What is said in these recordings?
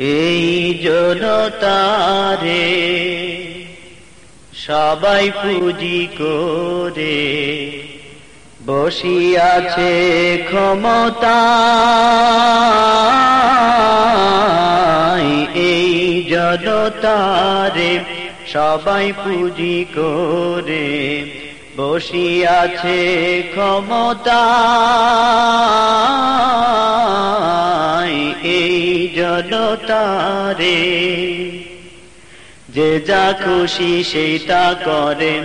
এই জনতারে সবাই পুজি করে বসিয়াছে ক্ষমতা। এই জনতারে সবাই পুজি করে বসিয়াছে ক্ষমতা। জনতারে যে যা খুশি সেইটা করে।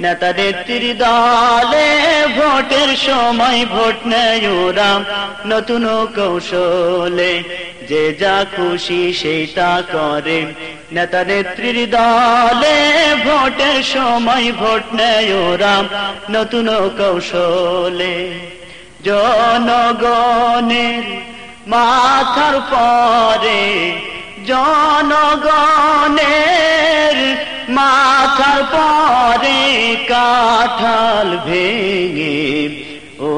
নেতা নেত্রীর দলে ভোটের সময় ভোট নেয় ওরা নতুন কৌশলে। যে যা খুশি সেইটা করে। নেতা নেত্রীর দলে ভোটের সময় ভোট নেয় ওরা নতুন কৌশলে। জনগণের মাথার পরে জনগণের মাথার পরে কাঠাল ভেঙে ও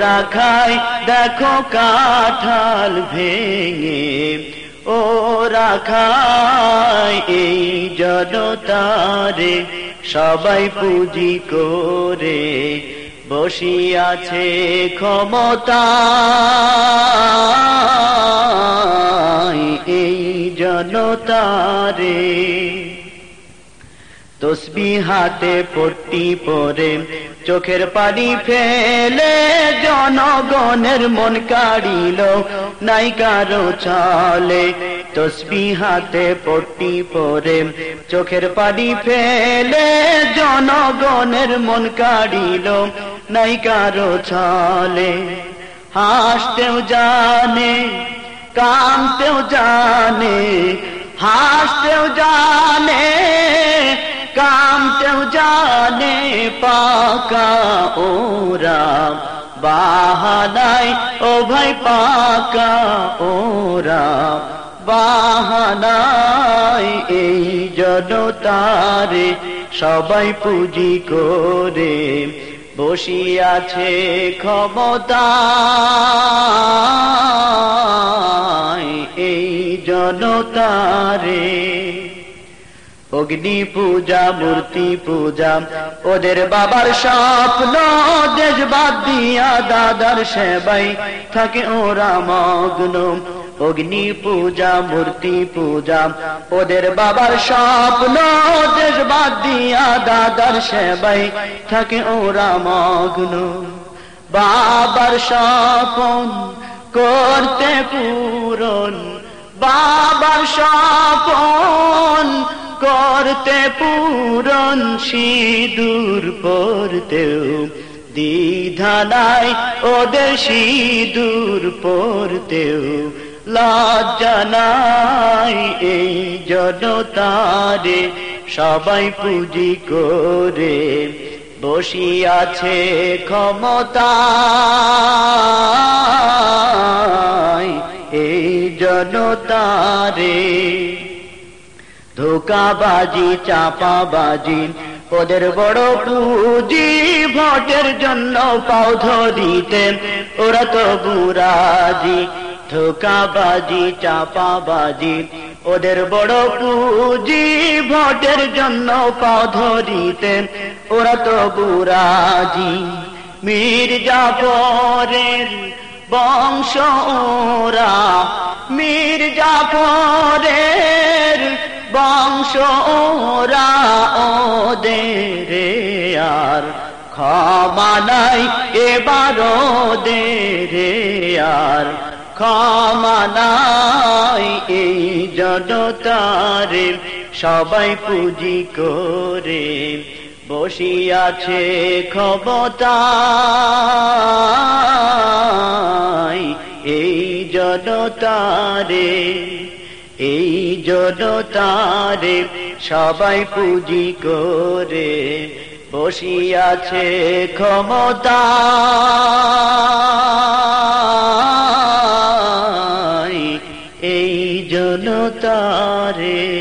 রাখাই দেখো কাঠাল ভেঙে ও রাখাই এই জনতারে সবাই পুজি করে বসিয়াছে ক্ষমতা। এই জনতারে তসবি হাতে পট্টি পরে চোখের পানি ফেলে জনগণের মন কাড়িল, নাই কারও চলে। তসবি হাতে পট্টি পরে চোখের পানি ফেলে জনগণের মন কাড়িল নাই কারও চলে হাসতেও জানে কামতেও জানে, হাসতেও জানে কামতেও জানে, পাকা ওরা বাহানাই ও ভাই পাকা ওরা বাহানাই এই জনতারে সবাই পুজি করে বসিয়াছে ক্ষমতা এই জনতারে। অগ্নি পূজা, মূর্তি পূজা, ওদের বাবার স্বপ্ন দেশ বাদ দিয়া দাদার সেবাই থাকে ওরা মগ্ন। অগ্নি পূজা, মূর্তি পূজা। ওদের বাবার স্বপ্ন দেশ দিয়া দাদার সেবাই থাকে ওরা মগ্ন। বাবার স্বপন করতে পূরণ, বাবার স্বপন করতে পূরণ, সিঁদুর পড়তেও দ্বিধানাই ওদের সিঁদুর পড়তেও লজ্জা নাই এই জনতারে সবাই পুজি করে বসিয়াছে ক্ষমতা। এই জনতারে ধোকাবাজি, চাপাবাজি, ওদের বড় পুঁজি ভোটের জন্য পাও ধরিতে, ওরা তো বুরাজি ধোকাবাজি চাপাবাজি, ওদের বড় পুঁজি ভোটের জন্য পাও ধরিতে ওরা তো বুরাজি মীর জাফরের বংশ ওরা মীর জাফরের বংশ ওরা ওদের আর ক্ষমা নাই এবার ওদের আর ক্ষমা এই জনতারে সবাই পুজি করে বসিয়াছে ক্ষমতা এই জনতারে এই জনতারে সবাই পুজি করে বসিয়াছে ক্ষমতা এই জনতারে